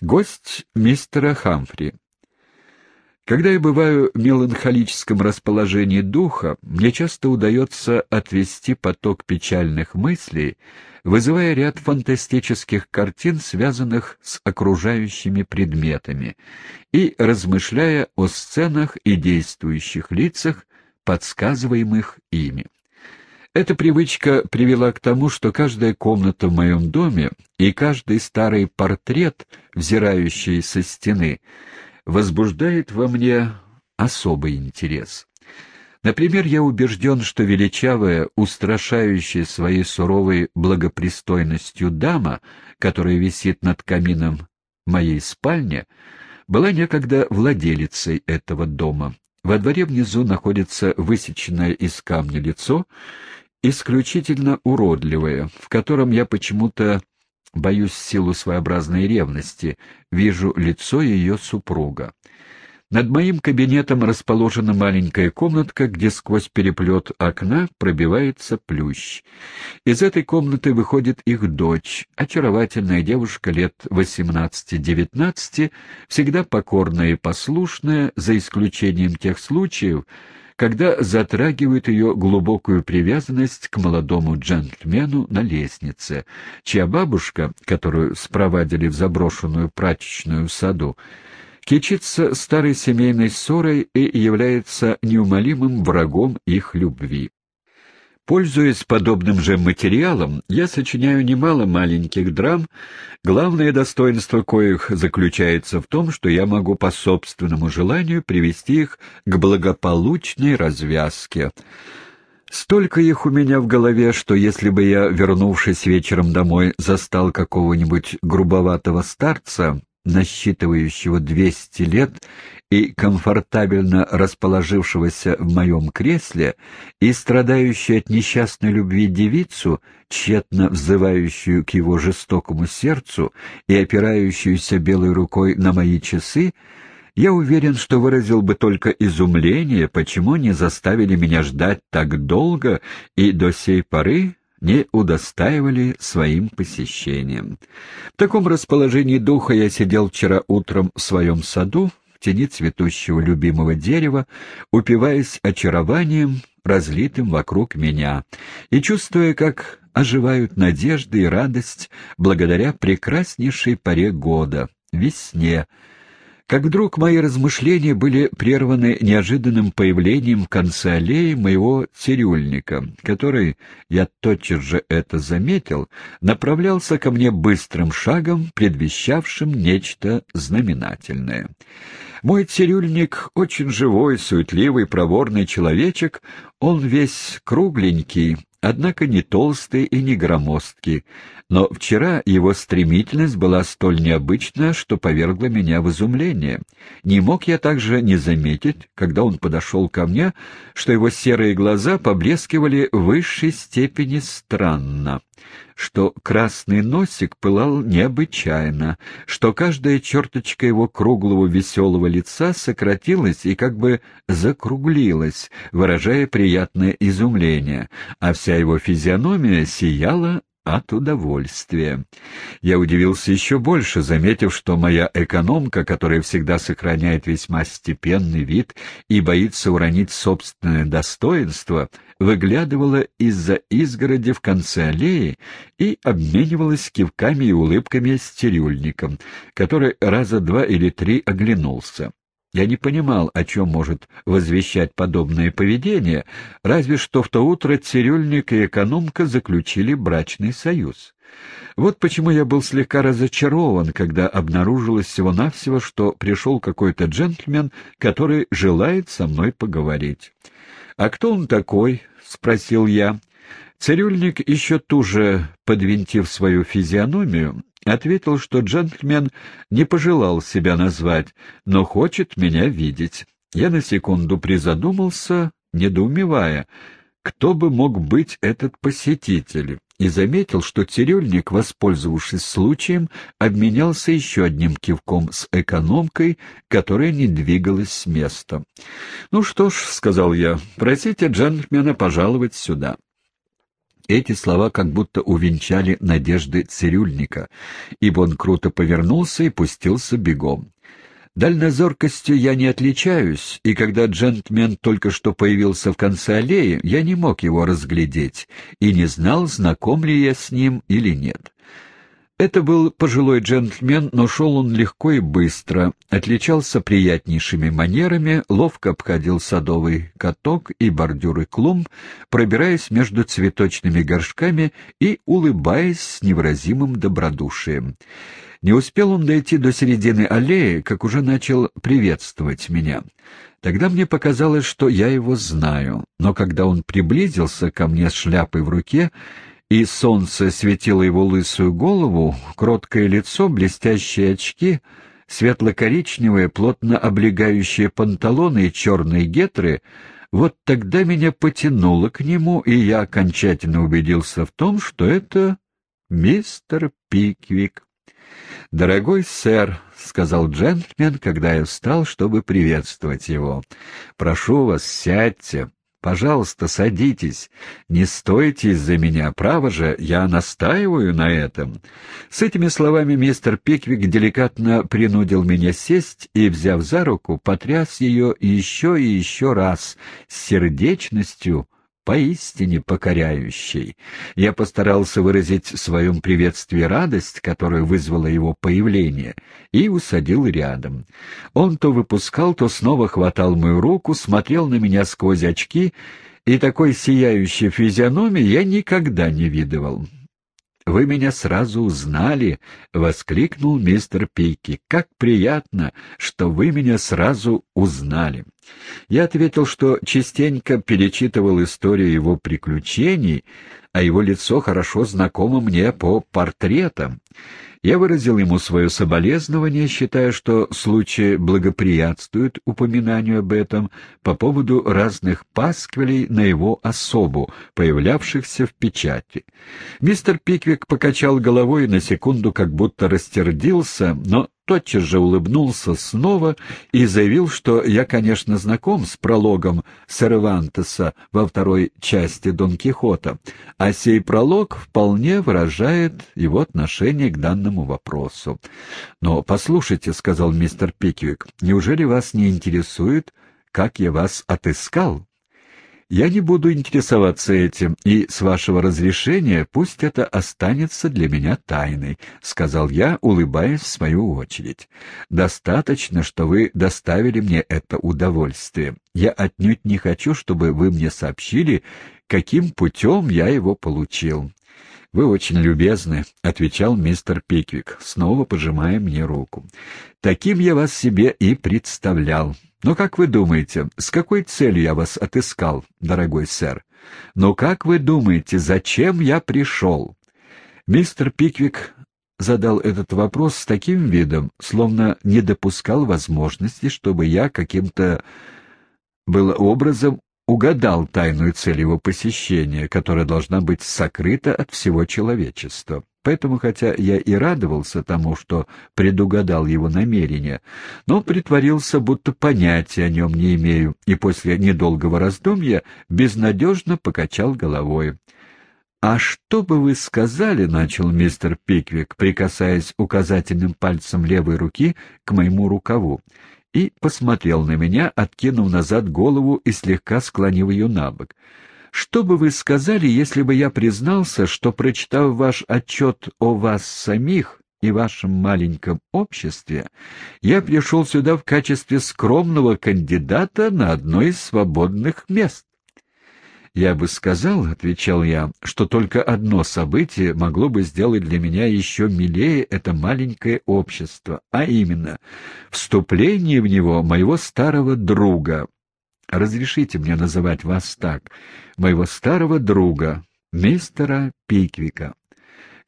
Гость мистера Хамфри. Когда я бываю в меланхолическом расположении духа, мне часто удается отвести поток печальных мыслей, вызывая ряд фантастических картин, связанных с окружающими предметами, и размышляя о сценах и действующих лицах, подсказываемых ими. Эта привычка привела к тому, что каждая комната в моем доме и каждый старый портрет, взирающий со стены, возбуждает во мне особый интерес. Например, я убежден, что величавая, устрашающая своей суровой благопристойностью дама, которая висит над камином моей спальни, была некогда владелицей этого дома. Во дворе внизу находится высеченное из камня лицо, исключительно уродливое, в котором я почему-то Боюсь, силу своеобразной ревности, вижу лицо ее супруга. Над моим кабинетом расположена маленькая комнатка, где сквозь переплет окна пробивается плющ. Из этой комнаты выходит их дочь, очаровательная девушка лет 18-19, всегда покорная и послушная, за исключением тех случаев, когда затрагивают ее глубокую привязанность к молодому джентльмену на лестнице, чья бабушка, которую спровадили в заброшенную прачечную в саду, кичится старой семейной ссорой и является неумолимым врагом их любви. Пользуясь подобным же материалом, я сочиняю немало маленьких драм, главное достоинство коих заключается в том, что я могу по собственному желанию привести их к благополучной развязке. Столько их у меня в голове, что если бы я, вернувшись вечером домой, застал какого-нибудь грубоватого старца, насчитывающего двести лет и комфортабельно расположившегося в моем кресле, и страдающую от несчастной любви девицу, тщетно взывающую к его жестокому сердцу и опирающуюся белой рукой на мои часы, я уверен, что выразил бы только изумление, почему не заставили меня ждать так долго и до сей поры не удостаивали своим посещением. В таком расположении духа я сидел вчера утром в своем саду, в тени цветущего любимого дерева, упиваясь очарованием, разлитым вокруг меня, и чувствуя, как оживают надежды и радость благодаря прекраснейшей поре года, весне, как вдруг мои размышления были прерваны неожиданным появлением в конце аллеи моего цирюльника, который, я тотчас же это заметил, направлялся ко мне быстрым шагом, предвещавшим нечто знаменательное. Мой цирюльник — очень живой, суетливый, проворный человечек, он весь кругленький, однако не толстый и не громоздкий, но вчера его стремительность была столь необычна, что повергла меня в изумление. Не мог я также не заметить, когда он подошел ко мне, что его серые глаза поблескивали в высшей степени странно, что красный носик пылал необычайно, что каждая черточка его круглого веселого лица сократилась и как бы закруглилась, выражая приятное изумление, а вся его физиономия сияла от удовольствия. Я удивился еще больше, заметив, что моя экономка, которая всегда сохраняет весьма степенный вид и боится уронить собственное достоинство, выглядывала из-за изгороди в конце аллеи и обменивалась кивками и улыбками с цирюльником, который раза два или три оглянулся. Я не понимал, о чем может возвещать подобное поведение, разве что в то утро цирюльник и экономка заключили брачный союз. Вот почему я был слегка разочарован, когда обнаружилось всего-навсего, что пришел какой-то джентльмен, который желает со мной поговорить. «А кто он такой?» — спросил я. Цирюльник, еще туже подвинтив свою физиономию, ответил, что джентльмен не пожелал себя назвать, но хочет меня видеть. Я на секунду призадумался, недоумевая, кто бы мог быть этот посетитель, и заметил, что цирюльник, воспользовавшись случаем, обменялся еще одним кивком с экономкой, которая не двигалась с места. «Ну что ж», — сказал я, — «просите джентльмена пожаловать сюда». Эти слова как будто увенчали надежды цирюльника, ибо он круто повернулся и пустился бегом. Дальнозоркостью я не отличаюсь, и когда джентльмен только что появился в конце аллеи, я не мог его разглядеть и не знал, знаком ли я с ним или нет. Это был пожилой джентльмен, но шел он легко и быстро, отличался приятнейшими манерами, ловко обходил садовый каток и бордюры клумб, пробираясь между цветочными горшками и улыбаясь с невыразимым добродушием. Не успел он дойти до середины аллеи, как уже начал приветствовать меня. Тогда мне показалось, что я его знаю, но когда он приблизился ко мне с шляпой в руке, и солнце светило его лысую голову, кроткое лицо, блестящие очки, светло-коричневые, плотно облегающие панталоны и черные гетры, вот тогда меня потянуло к нему, и я окончательно убедился в том, что это мистер Пиквик. «Дорогой сэр», — сказал джентльмен, когда я встал, чтобы приветствовать его, — «прошу вас, сядьте». Пожалуйста, садитесь. Не стойте из-за меня. Право же, я настаиваю на этом. С этими словами мистер Пиквик деликатно принудил меня сесть и, взяв за руку, потряс ее еще и еще раз с сердечностью, поистине покоряющей. Я постарался выразить в своем приветствии радость, которую вызвало его появление, и усадил рядом. Он то выпускал, то снова хватал мою руку, смотрел на меня сквозь очки, и такой сияющей физиономии я никогда не видывал. «Вы меня сразу узнали!» — воскликнул мистер Пики. «Как приятно, что вы меня сразу узнали!» Я ответил, что частенько перечитывал историю его приключений, а его лицо хорошо знакомо мне по портретам. Я выразил ему свое соболезнование, считая, что случай благоприятствует упоминанию об этом по поводу разных пасквилей на его особу, появлявшихся в печати. Мистер Пиквик покачал головой на секунду, как будто растердился, но тотчас же улыбнулся снова и заявил, что я, конечно, знаком с прологом Сервантеса во второй части Дон Кихота, а сей пролог вполне выражает его отношение к данному вопросу. «Но послушайте», — сказал мистер Пиквик, — «неужели вас не интересует, как я вас отыскал?» Я не буду интересоваться этим, и, с вашего разрешения, пусть это останется для меня тайной, — сказал я, улыбаясь в свою очередь. Достаточно, что вы доставили мне это удовольствие. Я отнюдь не хочу, чтобы вы мне сообщили, каким путем я его получил. — Вы очень любезны, — отвечал мистер Пиквик, снова пожимая мне руку. — Таким я вас себе и представлял. Но как вы думаете, с какой целью я вас отыскал, дорогой сэр? Но как вы думаете, зачем я пришел? Мистер Пиквик задал этот вопрос с таким видом, словно не допускал возможности, чтобы я каким-то был образом угадал тайную цель его посещения, которая должна быть сокрыта от всего человечества. Поэтому, хотя я и радовался тому, что предугадал его намерения, но притворился, будто понятия о нем не имею, и после недолгого раздумья безнадежно покачал головой. «А что бы вы сказали, — начал мистер Пиквик, прикасаясь указательным пальцем левой руки к моему рукаву, и посмотрел на меня, откинув назад голову и слегка склонив ее на бок. Что бы вы сказали, если бы я признался, что, прочитав ваш отчет о вас самих и вашем маленьком обществе, я пришел сюда в качестве скромного кандидата на одно из свободных мест? «Я бы сказал, — отвечал я, — что только одно событие могло бы сделать для меня еще милее это маленькое общество, а именно вступление в него моего старого друга, разрешите мне называть вас так, моего старого друга, мистера Пиквика.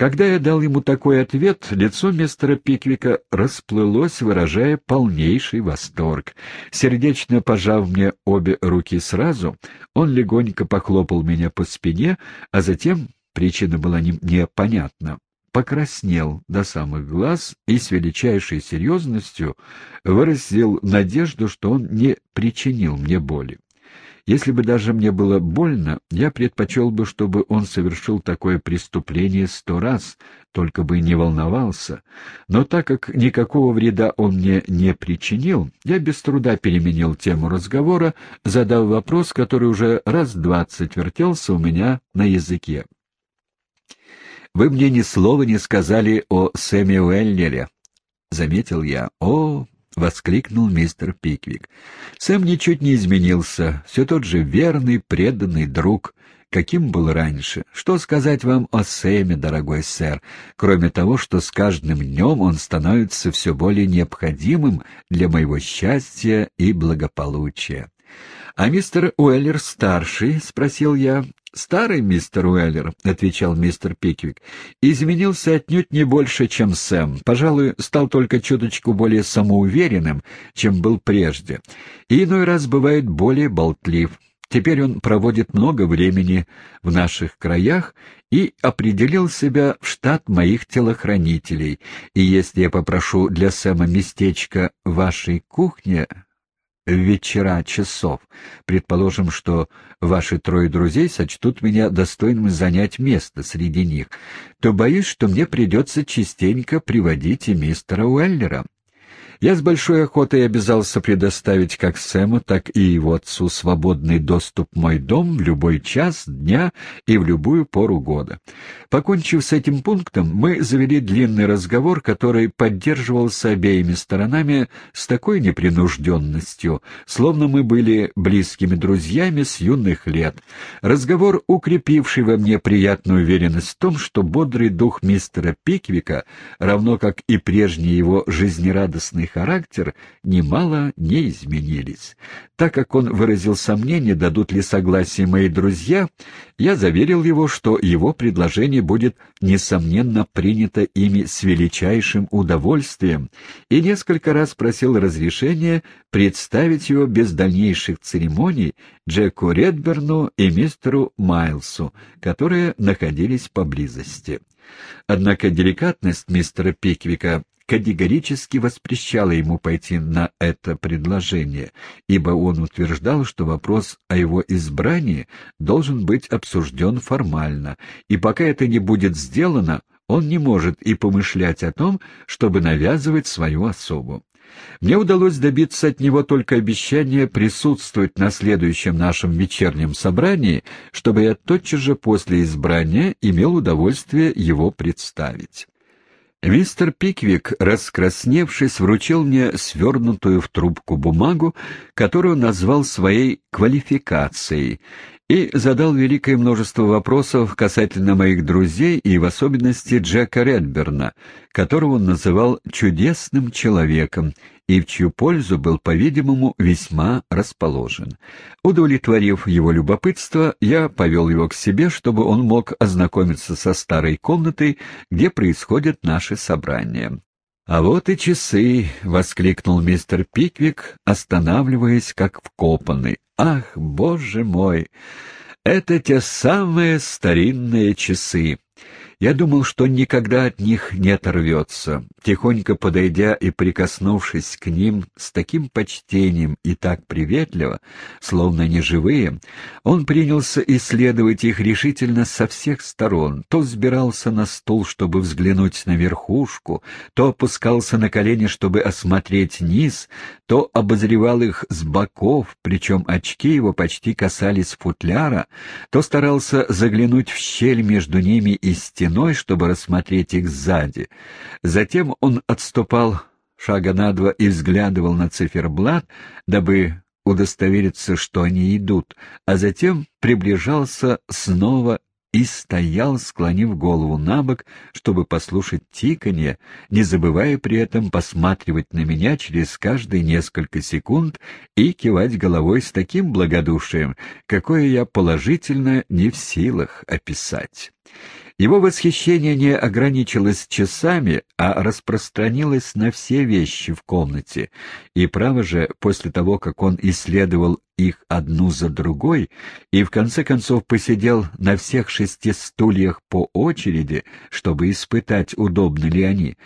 Когда я дал ему такой ответ, лицо мистера Пиквика расплылось, выражая полнейший восторг. Сердечно пожав мне обе руки сразу, он легонько похлопал меня по спине, а затем, причина была непонятна, покраснел до самых глаз и с величайшей серьезностью выразил надежду, что он не причинил мне боли. Если бы даже мне было больно, я предпочел бы, чтобы он совершил такое преступление сто раз, только бы не волновался. Но так как никакого вреда он мне не причинил, я без труда переменил тему разговора, задав вопрос, который уже раз двадцать вертелся у меня на языке. «Вы мне ни слова не сказали о Сэме Уэллере», — заметил я. «О, — воскликнул мистер Пиквик. Сэм ничуть не изменился, все тот же верный, преданный друг, каким был раньше. Что сказать вам о Сэме, дорогой сэр, кроме того, что с каждым днем он становится все более необходимым для моего счастья и благополучия. — А мистер Уэллер-старший? — спросил я. «Старый мистер Уэллер», — отвечал мистер Пиквик, — «изменился отнюдь не больше, чем Сэм. Пожалуй, стал только чуточку более самоуверенным, чем был прежде. И иной раз бывает более болтлив. Теперь он проводит много времени в наших краях и определил себя в штат моих телохранителей. И если я попрошу для Сэма местечко вашей кухне, вечера часов. Предположим, что ваши трое друзей сочтут меня достойным занять место среди них, то боюсь, что мне придется частенько приводить и мистера Уэллера. Я с большой охотой обязался предоставить как Сэму, так и его отцу свободный доступ в мой дом в любой час дня и в любую пору года. Покончив с этим пунктом, мы завели длинный разговор, который поддерживался обеими сторонами с такой непринужденностью, словно мы были близкими друзьями с юных лет. Разговор, укрепивший во мне приятную уверенность в том, что бодрый дух мистера Пиквика, равно как и прежний его жизнерадостный характер немало не изменились. Так как он выразил сомнение, дадут ли согласие мои друзья, я заверил его, что его предложение будет, несомненно, принято ими с величайшим удовольствием, и несколько раз просил разрешения представить его без дальнейших церемоний Джеку Редберну и мистеру Майлсу, которые находились поблизости. Однако деликатность мистера Пиквика категорически воспрещала ему пойти на это предложение, ибо он утверждал, что вопрос о его избрании должен быть обсужден формально, и пока это не будет сделано, он не может и помышлять о том, чтобы навязывать свою особу. Мне удалось добиться от него только обещания присутствовать на следующем нашем вечернем собрании, чтобы я тотчас же после избрания имел удовольствие его представить. Мистер Пиквик, раскрасневшись, вручил мне свернутую в трубку бумагу, которую назвал своей квалификацией, и задал великое множество вопросов касательно моих друзей и в особенности Джека Редберна, которого он называл «чудесным человеком» и в чью пользу был, по-видимому, весьма расположен. Удовлетворив его любопытство, я повел его к себе, чтобы он мог ознакомиться со старой комнатой, где происходят наши собрания. «А вот и часы!» — воскликнул мистер Пиквик, останавливаясь как вкопанный. «Ах, боже мой! Это те самые старинные часы!» Я думал, что никогда от них не оторвется. Тихонько подойдя и прикоснувшись к ним с таким почтением и так приветливо, словно неживые, он принялся исследовать их решительно со всех сторон. То взбирался на стул, чтобы взглянуть на верхушку, то опускался на колени, чтобы осмотреть низ, то обозревал их с боков, причем очки его почти касались футляра, то старался заглянуть в щель между ними и стеной, стеной, чтобы рассмотреть их сзади. Затем он отступал шага на два и взглядывал на циферблат, дабы удостовериться, что они идут, а затем приближался снова и стоял, склонив голову на бок, чтобы послушать тиканье, не забывая при этом посматривать на меня через каждые несколько секунд и кивать головой с таким благодушием, какое я положительно не в силах описать. Его восхищение не ограничилось часами, а распространилось на все вещи в комнате, и, право же, после того, как он исследовал их одну за другой и в конце концов посидел на всех шести стульях по очереди, чтобы испытать, удобны ли они.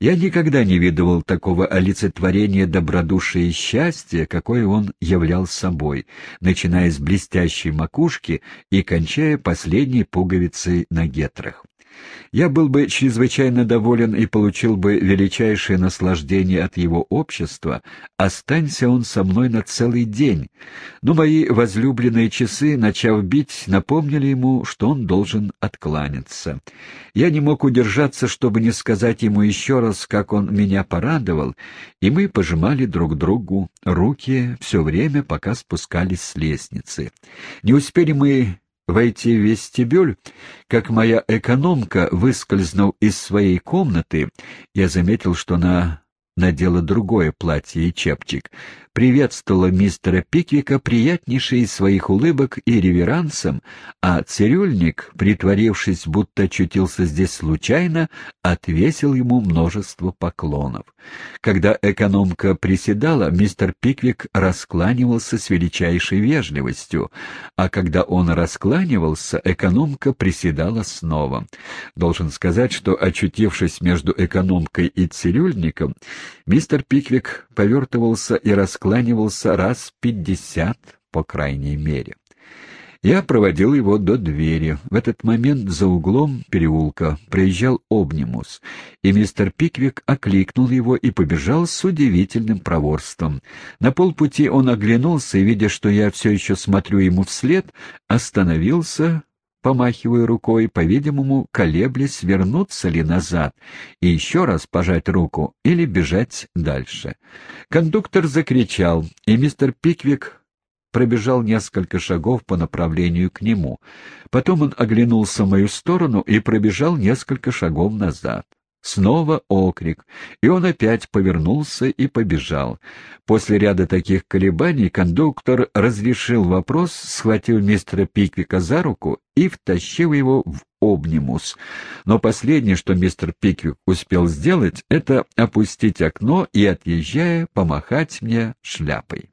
Я никогда не видывал такого олицетворения добродушия и счастья, какое он являл собой, начиная с блестящей макушки и кончая последней пуговицей на гетрах. Я был бы чрезвычайно доволен и получил бы величайшее наслаждение от его общества, останься он со мной на целый день. Но мои возлюбленные часы, начав бить, напомнили ему, что он должен откланяться. Я не мог удержаться, чтобы не сказать ему еще раз, как он меня порадовал, и мы пожимали друг другу руки все время, пока спускались с лестницы. Не успели мы войти в вестибюль, как моя экономка, выскользнув из своей комнаты, я заметил, что она надела другое платье и чепчик, приветствовала мистера Пиквика приятнейшей из своих улыбок и реверансом, а цирюльник, притворившись, будто очутился здесь случайно, отвесил ему множество поклонов. Когда экономка приседала, мистер Пиквик раскланивался с величайшей вежливостью, а когда он раскланивался, экономка приседала снова. Должен сказать, что, очутившись между экономкой и цирюльником, мистер Пиквик повертывался и раскланивался, раскланивался раз пятьдесят, по крайней мере. Я проводил его до двери. В этот момент за углом переулка проезжал обнимус, и мистер Пиквик окликнул его и побежал с удивительным проворством. На полпути он оглянулся и, видя, что я все еще смотрю ему вслед, остановился, помахивая рукой, по-видимому, колеблясь, вернуться ли назад и еще раз пожать руку или бежать дальше. Кондуктор закричал, и мистер Пиквик пробежал несколько шагов по направлению к нему. Потом он оглянулся в мою сторону и пробежал несколько шагов назад. Снова окрик, и он опять повернулся и побежал. После ряда таких колебаний кондуктор разрешил вопрос, схватил мистера Пиквика за руку и втащил его в обнимус. Но последнее, что мистер Пиквик успел сделать, это опустить окно и, отъезжая, помахать мне шляпой.